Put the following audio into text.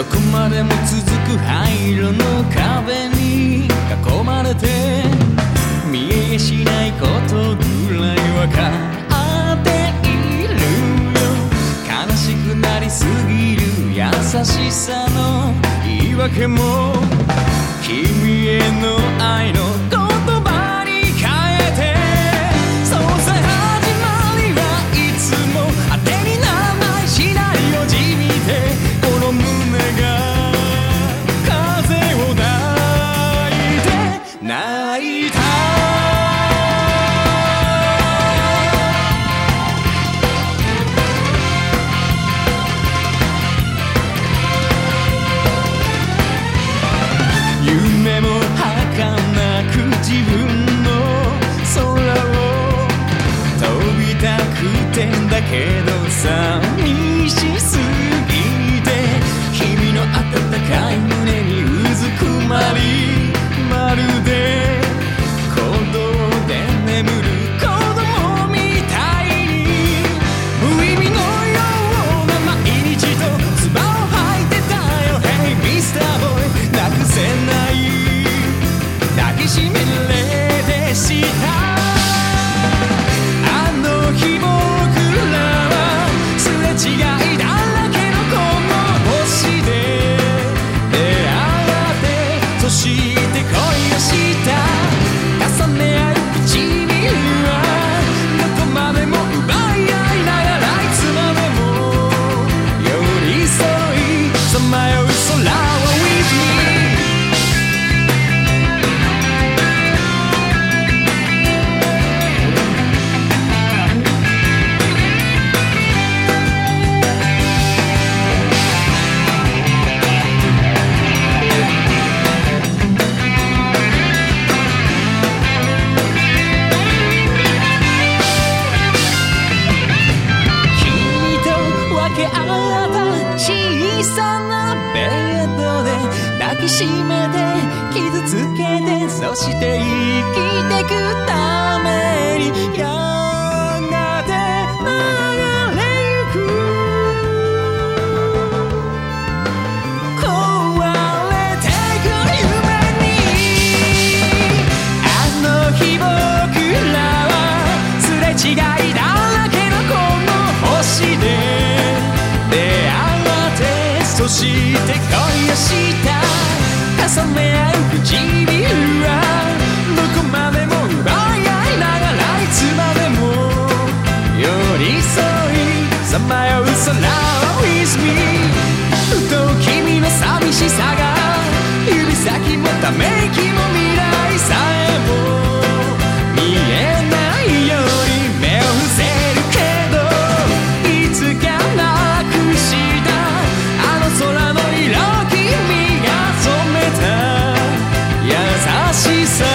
どこまでも続く灰色の壁に囲まれて見えしないことぐらいわか。っているよ。悲しくなりすぎる優しさの言い訳も。君への愛の Maria. けった小さなベッドで抱きしめて傷つけてそして生きてくためして恋をした。重ね合う唇は she said